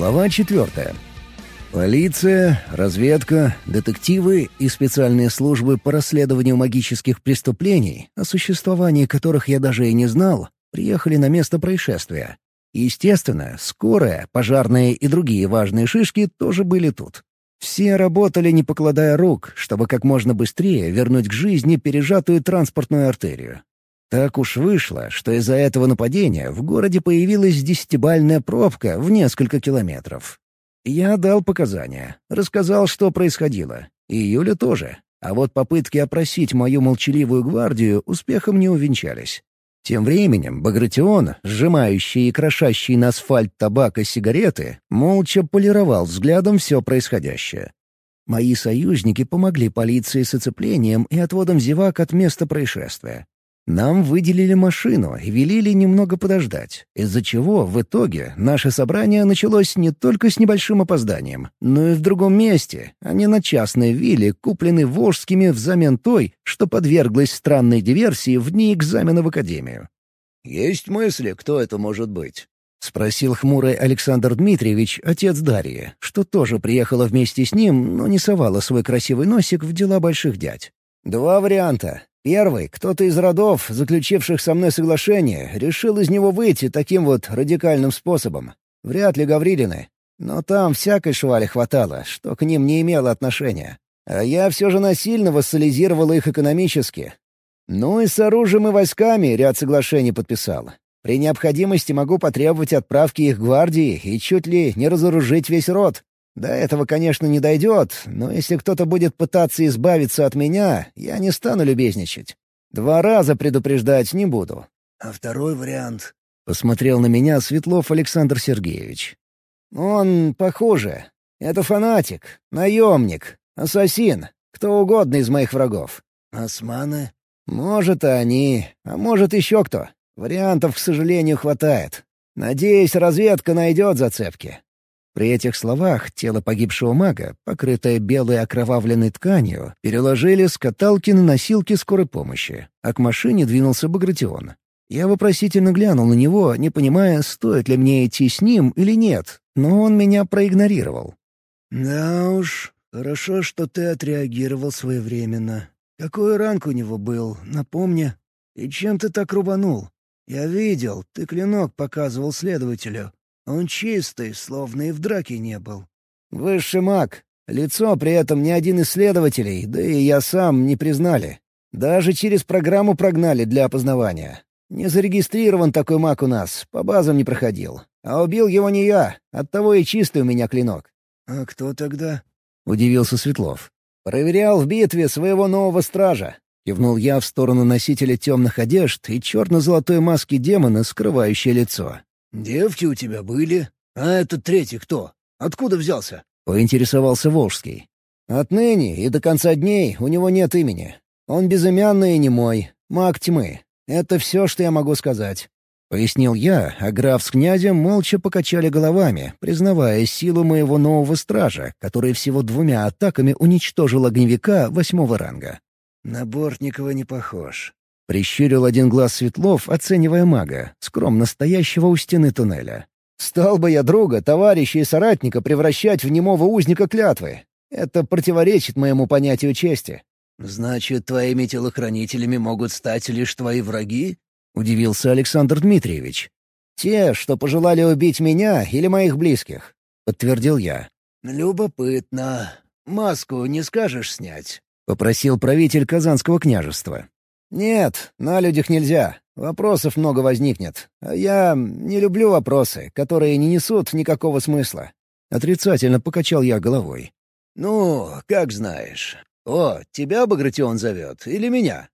Глава четвертая. Полиция, разведка, детективы и специальные службы по расследованию магических преступлений, о существовании которых я даже и не знал, приехали на место происшествия. Естественно, скорая, пожарные и другие важные шишки тоже были тут. Все работали, не покладая рук, чтобы как можно быстрее вернуть к жизни пережатую транспортную артерию. Так уж вышло, что из-за этого нападения в городе появилась десятибальная пробка в несколько километров. Я дал показания, рассказал, что происходило. И Юля тоже. А вот попытки опросить мою молчаливую гвардию успехом не увенчались. Тем временем Багратион, сжимающий и крошащий на асфальт табак и сигареты, молча полировал взглядом все происходящее. Мои союзники помогли полиции с оцеплением и отводом зевак от места происшествия. Нам выделили машину и велели немного подождать, из-за чего в итоге наше собрание началось не только с небольшим опозданием, но и в другом месте, а не на частной вилле, купленной Волжскими взамен той, что подверглась странной диверсии в дни экзамена в академию. «Есть мысли, кто это может быть?» — спросил хмурый Александр Дмитриевич, отец Дарьи, что тоже приехала вместе с ним, но не совала свой красивый носик в дела больших дядь. «Два варианта. Первый, кто-то из родов, заключивших со мной соглашение, решил из него выйти таким вот радикальным способом. Вряд ли Гаврилины. Но там всякой швали хватало, что к ним не имело отношения. А я все же насильно вассализировал их экономически. Ну и с оружием и войсками ряд соглашений подписал. При необходимости могу потребовать отправки их гвардии и чуть ли не разоружить весь род. До этого, конечно, не дойдет, но если кто-то будет пытаться избавиться от меня, я не стану любезничать. Два раза предупреждать не буду. А второй вариант? Посмотрел на меня Светлов Александр Сергеевич. Он похуже. Это фанатик, наемник, ассасин, кто угодно из моих врагов. Османы? Может, и они, а может, еще кто. Вариантов, к сожалению, хватает. Надеюсь, разведка найдет зацепки. При этих словах тело погибшего мага, покрытое белой окровавленной тканью, переложили с каталки на носилки скорой помощи, а к машине двинулся Багратион. Я вопросительно глянул на него, не понимая, стоит ли мне идти с ним или нет, но он меня проигнорировал. «Да уж, хорошо, что ты отреагировал своевременно. Какой ранг у него был, напомни. И чем ты так рубанул? Я видел, ты клинок показывал следователю. Он чистый, словно и в драке не был. Высший маг. Лицо при этом ни один из следователей, да и я сам, не признали. Даже через программу прогнали для опознавания. Не зарегистрирован такой маг у нас, по базам не проходил. А убил его не я, оттого и чистый у меня клинок. «А кто тогда?» — удивился Светлов. «Проверял в битве своего нового стража», — кивнул я в сторону носителя темных одежд и черно-золотой маски демона, скрывающей лицо. «Девки у тебя были? А этот третий кто? Откуда взялся?» — поинтересовался Волжский. «Отныне и до конца дней у него нет имени. Он безымянный и не мой, маг тьмы. Это все, что я могу сказать». Пояснил я, а граф с князем молча покачали головами, признавая силу моего нового стража, который всего двумя атаками уничтожил огневика восьмого ранга. «На Бортникова не похож. Прищурил один глаз Светлов, оценивая мага, скромно стоящего у стены туннеля. «Стал бы я друга, товарища и соратника превращать в немого узника клятвы. Это противоречит моему понятию чести». «Значит, твоими телохранителями могут стать лишь твои враги?» — удивился Александр Дмитриевич. «Те, что пожелали убить меня или моих близких», — подтвердил я. «Любопытно. Маску не скажешь снять?» — попросил правитель Казанского княжества. «Нет, на людях нельзя. Вопросов много возникнет. А я не люблю вопросы, которые не несут никакого смысла». Отрицательно покачал я головой. «Ну, как знаешь. О, тебя Багратион зовет или меня?»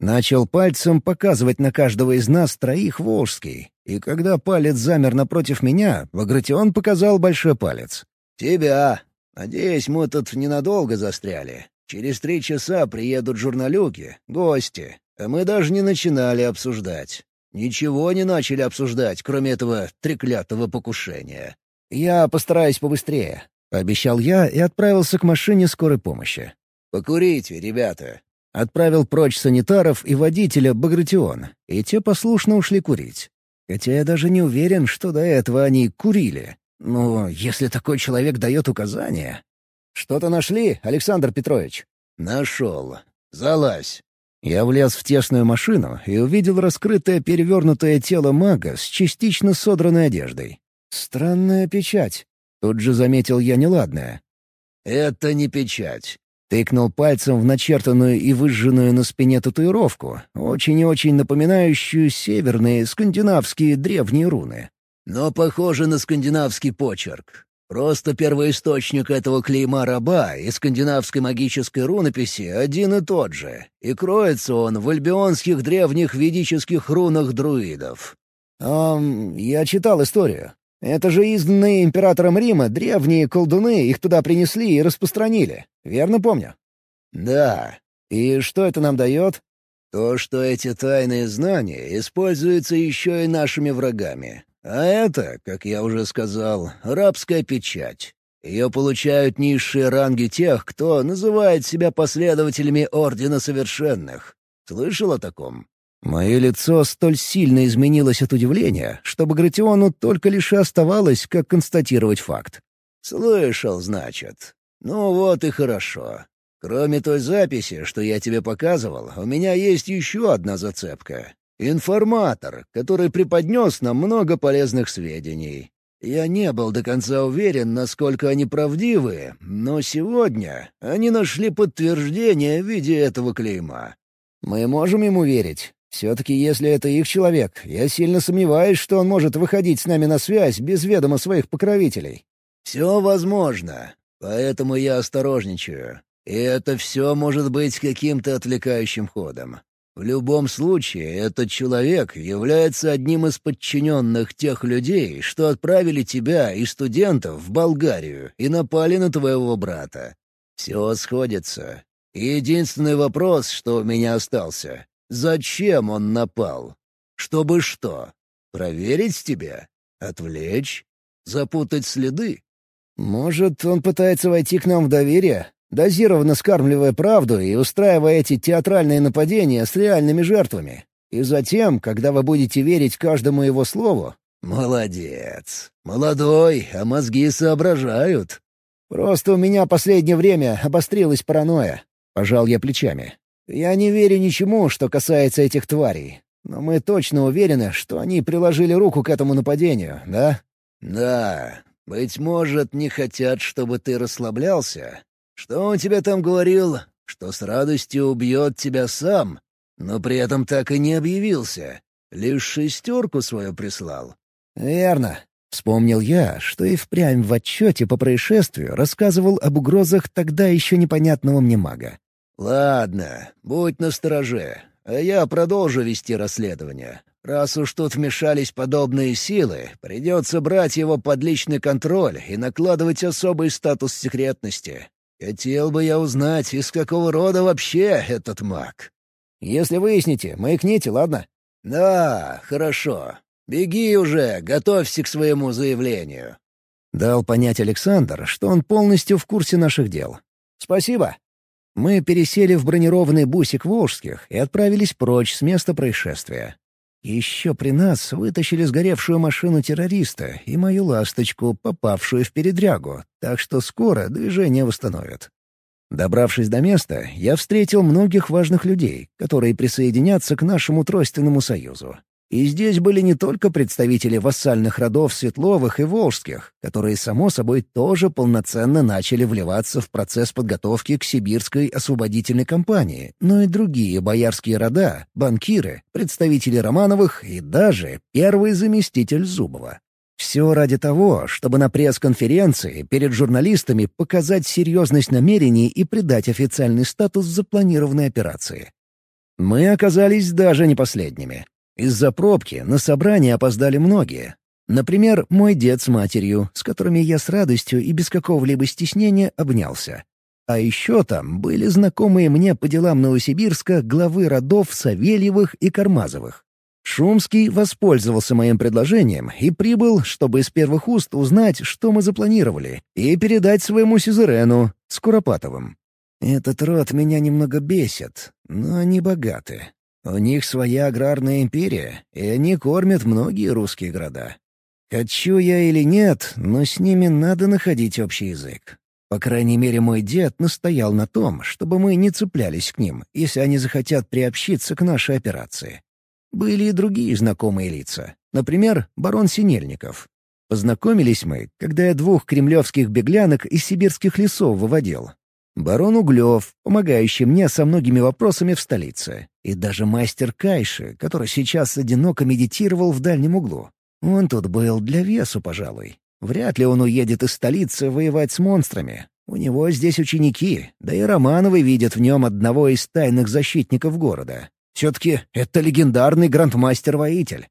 Начал пальцем показывать на каждого из нас троих Волжский. И когда палец замер напротив меня, Багратион показал большой палец. «Тебя. Надеюсь, мы тут ненадолго застряли. Через три часа приедут журналюги, гости, мы даже не начинали обсуждать. Ничего не начали обсуждать, кроме этого треклятого покушения. «Я постараюсь побыстрее», — пообещал я и отправился к машине скорой помощи. «Покурите, ребята». Отправил прочь санитаров и водителя Багратион, и те послушно ушли курить. Хотя я даже не уверен, что до этого они курили. Ну, если такой человек дает указания... «Что-то нашли, Александр Петрович?» «Нашел. Залазь». Я влез в тесную машину и увидел раскрытое перевернутое тело мага с частично содранной одеждой. Странная печать. Тут же заметил я неладное. «Это не печать». Тыкнул пальцем в начертанную и выжженную на спине татуировку, очень и очень напоминающую северные скандинавские древние руны. «Но похоже на скандинавский почерк. Просто первоисточник этого клейма раба и скандинавской магической рунописи один и тот же, и кроется он в альбионских древних ведических рунах друидов. «Эм, я читал историю. Это же изданные императором Рима древние колдуны их туда принесли и распространили. Верно помню?» «Да. И что это нам дает?» «То, что эти тайные знания используются еще и нашими врагами. А это, как я уже сказал, рабская печать. Ее получают низшие ранги тех, кто называет себя последователями Ордена Совершенных. Слышал о таком? Мое лицо столь сильно изменилось от удивления, что Багратиону только лишь и оставалось, как констатировать факт. «Слышал, значит. Ну вот и хорошо. Кроме той записи, что я тебе показывал, у меня есть еще одна зацепка. Информатор, который преподнес нам много полезных сведений. Я не был до конца уверен, насколько они правдивы, но сегодня они нашли подтверждение в виде этого клейма. Мы можем ему верить. Все-таки если это их человек, я сильно сомневаюсь, что он может выходить с нами на связь без ведома своих покровителей. Все возможно, поэтому я осторожничаю. И это все может быть каким-то отвлекающим ходом. В любом случае, этот человек является одним из подчиненных тех людей, что отправили тебя и студентов в Болгарию и напали на твоего брата. Все сходится. единственный вопрос, что у меня остался — зачем он напал? Чтобы что? Проверить тебя? Отвлечь? Запутать следы? Может, он пытается войти к нам в доверие? Дозированно скармливая правду и устраивая эти театральные нападения с реальными жертвами. И затем, когда вы будете верить каждому его слову... «Молодец. Молодой, а мозги соображают». «Просто у меня последнее время обострилась паранойя», — пожал я плечами. «Я не верю ничему, что касается этих тварей. Но мы точно уверены, что они приложили руку к этому нападению, да?» «Да. Быть может, не хотят, чтобы ты расслаблялся, что он тебе там говорил? Что с радостью убьет тебя сам, но при этом так и не объявился. Лишь шестерку свою прислал». «Верно», Вспомнил я, что и впрямь в отчете по происшествию рассказывал об угрозах тогда еще непонятного мне мага. «Ладно, будь настороже, а я продолжу вести расследование. Раз уж тут вмешались подобные силы, придется брать его под личный контроль и накладывать особый статус секретности. Хотел бы я узнать, из какого рода вообще этот маг. Если выясните, маякните, ладно? Да, хорошо. Беги уже, готовься к своему заявлению. Дал понять Александр, что он полностью в курсе наших дел. Спасибо. Мы пересели в бронированный бусик Волжских и отправились прочь с места происшествия. Еще при нас вытащили сгоревшую машину террориста и мою ласточку, попавшую в передрягу, так что скоро движение восстановят. Добравшись до места, я встретил многих важных людей, которые присоединятся к нашему тройственному союзу. И здесь были не только представители вассальных родов Светловых и Волжских, которые, само собой, тоже полноценно начали вливаться в процесс подготовки к сибирской освободительной кампании, но и другие боярские рода, банкиры, представители Романовых и даже первый заместитель Зубова. Все ради того, чтобы на пресс-конференции перед журналистами показать серьезность намерений и придать официальный статус запланированной операции. Мы оказались даже не последними. Из-за пробки на собрание опоздали многие. Например, мой дед с матерью, с которыми я с радостью и без какого-либо стеснения обнялся. А еще там были знакомые мне по делам Новосибирска главы родов Савельевых и Кармазовых. Шумский воспользовался моим предложением и прибыл, чтобы из первых уст узнать, что мы запланировали, и передать своему сюзерену, Скуропатовым. Этот род меня немного бесит, но они богаты. У них своя аграрная империя, и они кормят многие русские города. Хочу я или нет, но с ними надо находить общий язык. По крайней мере, мой дед настоял на том, чтобы мы не цеплялись к ним, если они захотят приобщиться к нашей операции. Были и другие знакомые лица. Например, барон Синельников. Познакомились мы, когда я двух кремлевских беглянок из сибирских лесов выводил. Барон Углев, помогающий мне со многими вопросами в столице. И даже мастер Кайши, который сейчас одиноко медитировал в дальнем углу. Он тут был для весу, пожалуй. Вряд ли он уедет из столицы воевать с монстрами. У него здесь ученики, да и Романовы видят в нем одного из тайных защитников города. Все-таки это легендарный грандмастер-воитель.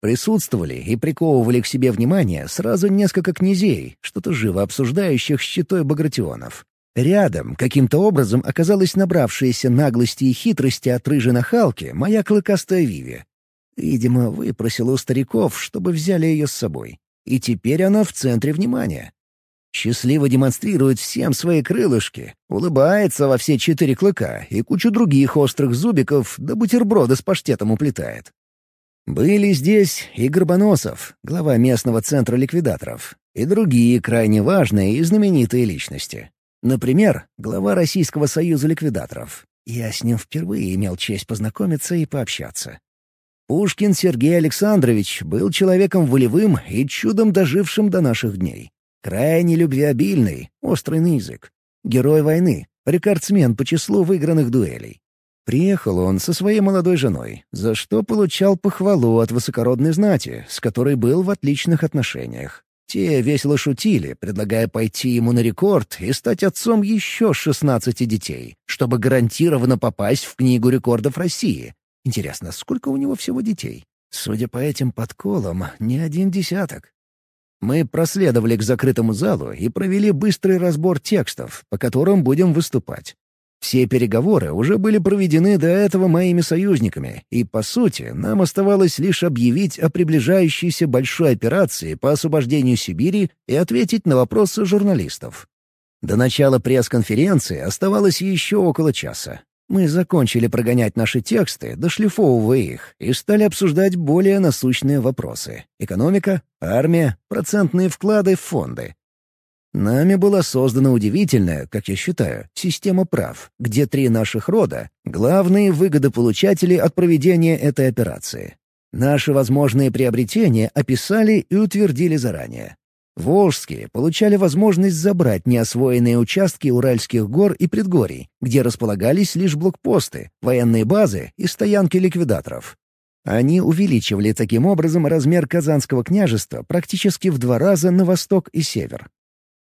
Присутствовали и приковывали к себе внимание сразу несколько князей, что-то живо обсуждающих щитой багратионов. Рядом, каким-то образом, оказалась набравшаяся наглости и хитрости от рыжей нахалки моя клыкастая Виви. Видимо, выпросила у стариков, чтобы взяли ее с собой. И теперь она в центре внимания. Счастливо демонстрирует всем свои крылышки, улыбается во все четыре клыка и кучу других острых зубиков да бутерброда с паштетом уплетает. Были здесь и Горбоносов, глава местного центра ликвидаторов, и другие крайне важные и знаменитые личности. Например, глава Российского союза ликвидаторов. Я с ним впервые имел честь познакомиться и пообщаться. Пушкин Сергей Александрович был человеком волевым и чудом дожившим до наших дней. Крайне любвеобильный, острый на язык. Герой войны, рекордсмен по числу выигранных дуэлей. Приехал он со своей молодой женой, за что получал похвалу от высокородной знати, с которой был в отличных отношениях. Те весело шутили, предлагая пойти ему на рекорд и стать отцом еще 16 детей, чтобы гарантированно попасть в Книгу рекордов России, Интересно, сколько у него всего детей? Судя по этим подколам, не один десяток. Мы проследовали к закрытому залу и провели быстрый разбор текстов, по которым будем выступать. Все переговоры уже были проведены до этого моими союзниками, и, по сути, нам оставалось лишь объявить о приближающейся большой операции по освобождению Сибири и ответить на вопросы журналистов. До начала пресс-конференции оставалось еще около часа. Мы закончили прогонять наши тексты, дошлифовывая их, и стали обсуждать более насущные вопросы — экономика, армия, процентные вклады в фонды. Нами была создана удивительная, как я считаю, система прав, где три наших рода — главные выгодополучатели от проведения этой операции. Наши возможные приобретения описали и утвердили заранее. Волжские получали возможность забрать неосвоенные участки Уральских гор и предгорий, где располагались лишь блокпосты, военные базы и стоянки ликвидаторов. Они увеличивали таким образом размер Казанского княжества практически в два раза на восток и север.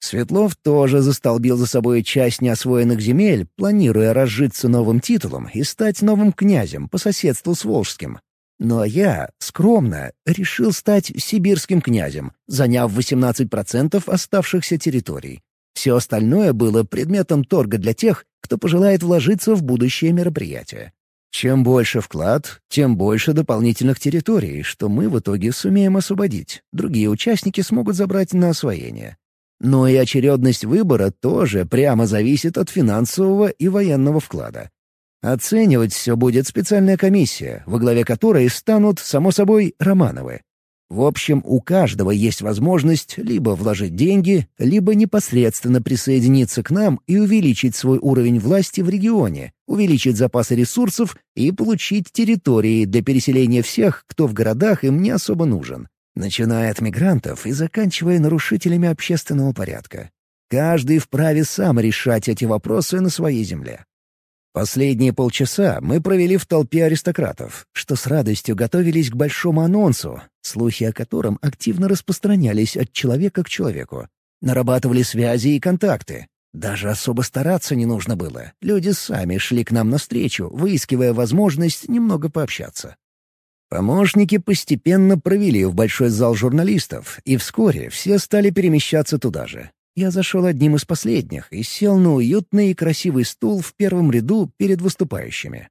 Светлов тоже застолбил за собой часть неосвоенных земель, планируя разжиться новым титулом и стать новым князем по соседству с Волжским, но я, скромно, решил стать сибирским князем, заняв 18% оставшихся территорий. Все остальное было предметом торга для тех, кто пожелает вложиться в будущее мероприятие. Чем больше вклад, тем больше дополнительных территорий, что мы в итоге сумеем освободить. Другие участники смогут забрать на освоение. Но и очередность выбора тоже прямо зависит от финансового и военного вклада. Оценивать все будет специальная комиссия, во главе которой станут, само собой, Романовы. В общем, у каждого есть возможность либо вложить деньги, либо непосредственно присоединиться к нам и увеличить свой уровень власти в регионе, увеличить запасы ресурсов и получить территории для переселения всех, кто в городах им не особо нужен, начиная от мигрантов и заканчивая нарушителями общественного порядка. Каждый вправе сам решать эти вопросы на своей земле. Последние полчаса мы провели в толпе аристократов, что с радостью готовились к большому анонсу, слухи о котором активно распространялись от человека к человеку. Нарабатывали связи и контакты. Даже особо стараться не нужно было. Люди сами шли к нам навстречу, выискивая возможность немного пообщаться. Помощники постепенно провели в большой зал журналистов, и вскоре все стали перемещаться туда же. Я зашел одним из последних и сел на уютный и красивый стул в первом ряду перед выступающими.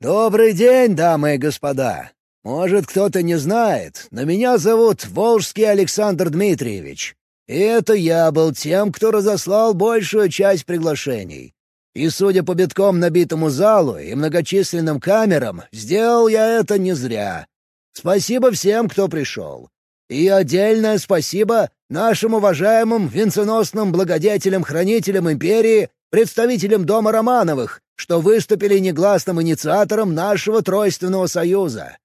«Добрый день, дамы и господа! Может, кто-то не знает, но меня зовут Волжский Александр Дмитриевич. И это я был тем, кто разослал большую часть приглашений. И, судя по битком набитому залу и многочисленным камерам, сделал я это не зря. Спасибо всем, кто пришел. И отдельное спасибо нашим уважаемым венценосным благодетелям-хранителям империи, представителям Дома Романовых, что выступили негласным инициатором нашего Тройственного Союза.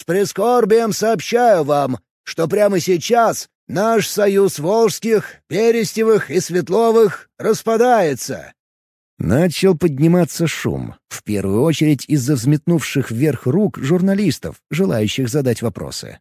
С прискорбием сообщаю вам, что прямо сейчас наш союз Волжских, Перестевых и Светловых распадается. Начал подниматься шум, в первую очередь из-за взметнувших вверх рук журналистов, желающих задать вопросы.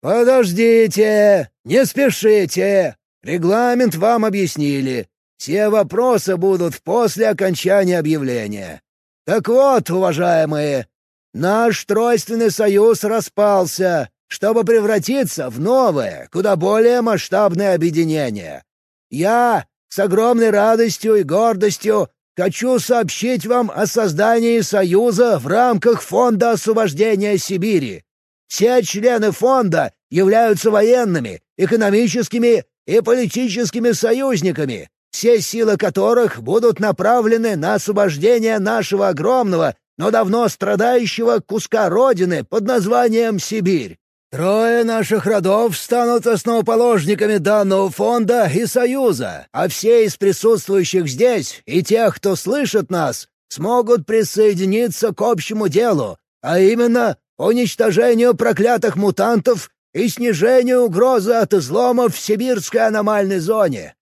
«Подождите! Не спешите! Регламент вам объяснили. Все вопросы будут после окончания объявления. Так вот, уважаемые, наш тройственный союз распался, чтобы превратиться в новое, куда более масштабное объединение. Я с огромной радостью и гордостью хочу сообщить вам о создании союза в рамках Фонда освобождения Сибири. Все члены фонда являются военными, экономическими и политическими союзниками, все силы которых будут направлены на освобождение нашего огромного, но давно страдающего куска Родины под названием Сибирь. Трое наших родов станут основоположниками данного фонда и союза, а все из присутствующих здесь и тех, кто слышит нас, смогут присоединиться к общему делу, а именно уничтожению проклятых мутантов и снижению угрозы от изломов в сибирской аномальной зоне».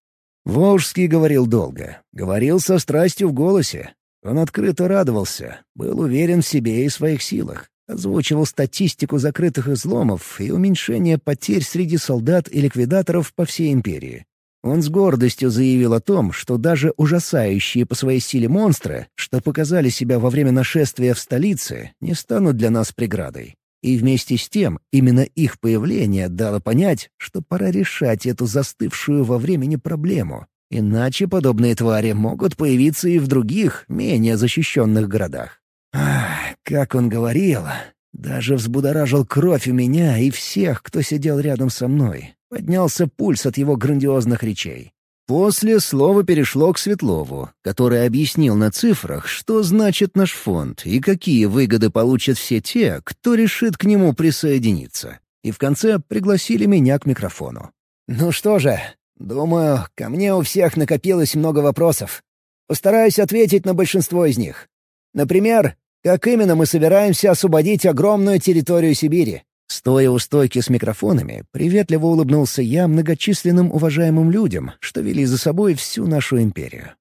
Волжский говорил долго, говорил со страстью в голосе. Он открыто радовался, был уверен в себе и своих силах. Озвучивал статистику закрытых изломов и уменьшение потерь среди солдат и ликвидаторов по всей империи. Он с гордостью заявил о том, что даже ужасающие по своей силе монстры, что показали себя во время нашествия в столице, не станут для нас преградой. И вместе с тем именно их появление дало понять, что пора решать эту застывшую во времени проблему. Иначе подобные твари могут появиться и в других, менее защищенных городах. Как он говорил, даже взбудоражил кровь у меня и всех, кто сидел рядом со мной. Поднялся пульс от его грандиозных речей. После слово перешло к Светлову, который объяснил на цифрах, что значит наш фонд и какие выгоды получат все те, кто решит к нему присоединиться. И в конце пригласили меня к микрофону. «Ну что же, думаю, ко мне у всех накопилось много вопросов. Постараюсь ответить на большинство из них. Например, как именно мы собираемся освободить огромную территорию Сибири? Стоя у стойки с микрофонами, приветливо улыбнулся я многочисленным уважаемым людям, что вели за собой всю нашу империю.